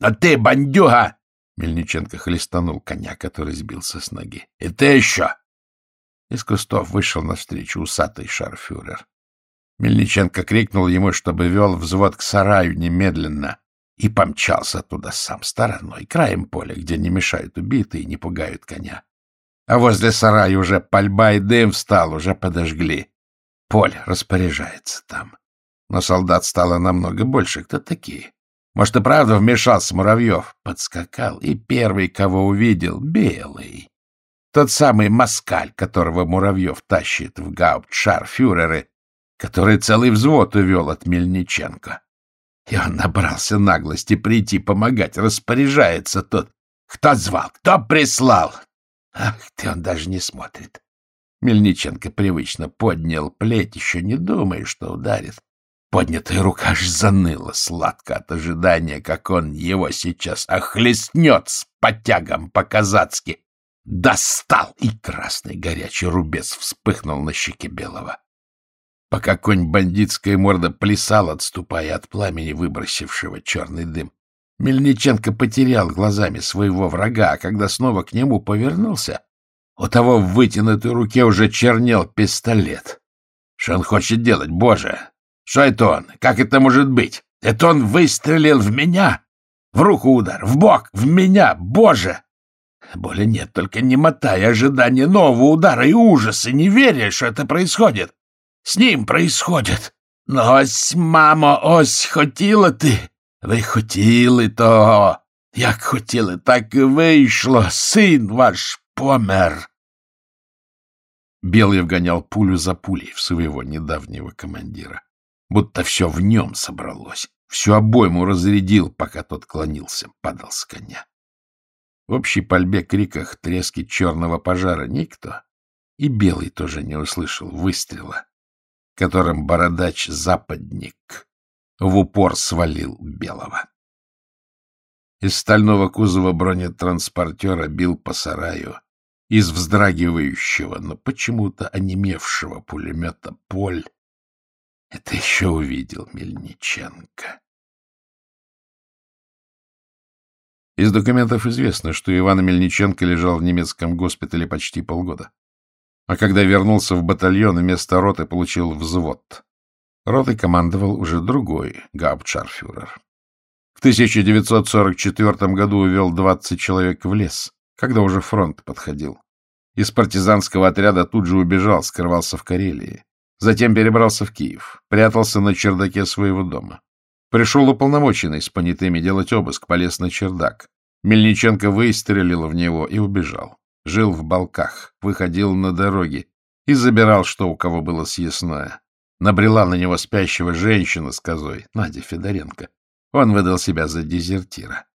А ты, бандюга! Мельниченко хлестанул коня, который сбился с ноги. — И ты еще! Из кустов вышел навстречу усатый шарфюрер. Мельниченко крикнул ему, чтобы вел взвод к сараю немедленно, и помчался туда сам стороной, краем поля, где не мешают убитые и не пугают коня. А возле сарая уже пальба и дым встал, уже подожгли. Поль распоряжается там. Но солдат стало намного больше. Кто такие? Может, и правда вмешался Муравьев? Подскакал, и первый, кого увидел, белый. Тот самый москаль, которого Муравьев тащит в гауптшарфюреры, который целый взвод увел от Мельниченко. И он набрался наглости прийти помогать, распоряжается тот. Кто звал? Кто прислал? Ах ты, он даже не смотрит. Мельниченко привычно поднял плеть, еще не думая, что ударит. Поднятая рука аж заныла сладко от ожидания, как он его сейчас охлестнет с потягом по-казацки. Достал, и красный горячий рубец вспыхнул на щеке белого. Пока конь бандитская морда плясал, отступая от пламени, выбросившего черный дым, Мельниченко потерял глазами своего врага, а когда снова к нему повернулся, у того в вытянутой руке уже чернел пистолет. Что он хочет делать, боже? Что это он? Как это может быть? Это он выстрелил в меня? В руку удар, в бок, в меня, боже! Боли нет, только немота и ожидание нового удара и ужаса, не веря, что это происходит. С ним происходит. Но ось, мамо, ось, хотіла ти. Ви хотіли того. Як хотіли, так і вийшло. Син ваш помер. Белый вгонял пулю за пулей в своего недавнего командира. Будто все в нем собралось. Всю обойму разрядил, пока тот клонился, падал с коня. В общей пальбе криках трески черного пожара никто, и Белый тоже не услышал выстрела, которым бородач-западник в упор свалил Белого. Из стального кузова бронетранспортера бил по сараю из вздрагивающего, но почему-то онемевшего пулемета Поль. Это еще увидел Мельниченко. Из документов известно, что Иван Мельниченко лежал в немецком госпитале почти полгода. А когда вернулся в батальон, вместо роты получил взвод. Ротой командовал уже другой гауптшарфюрер. В 1944 году увел 20 человек в лес, когда уже фронт подходил. Из партизанского отряда тут же убежал, скрывался в Карелии. Затем перебрался в Киев, прятался на чердаке своего дома. Пришел уполномоченный с понятыми делать обыск, полез на чердак. Мельниченко выстрелил в него и убежал. Жил в балках, выходил на дороги и забирал, что у кого было съестное. Набрела на него спящего женщина с козой, Надя Федоренко. Он выдал себя за дезертира.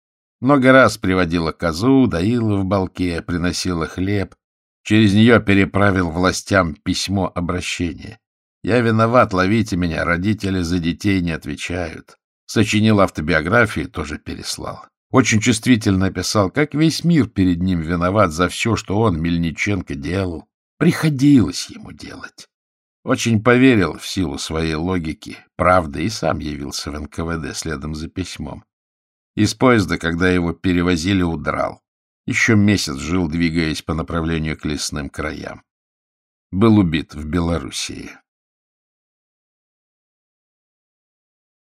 Много раз приводила козу, доила в балке, приносила хлеб. Через нее переправил властям письмо обращения. «Я виноват, ловите меня, родители за детей не отвечают». Сочинил автобиографию, тоже переслал. Очень чувствительно описал, как весь мир перед ним виноват за все, что он, Мельниченко, делал. Приходилось ему делать. Очень поверил в силу своей логики, правды, и сам явился в НКВД следом за письмом. Из поезда, когда его перевозили, удрал. Еще месяц жил, двигаясь по направлению к лесным краям. Был убит в Белоруссии.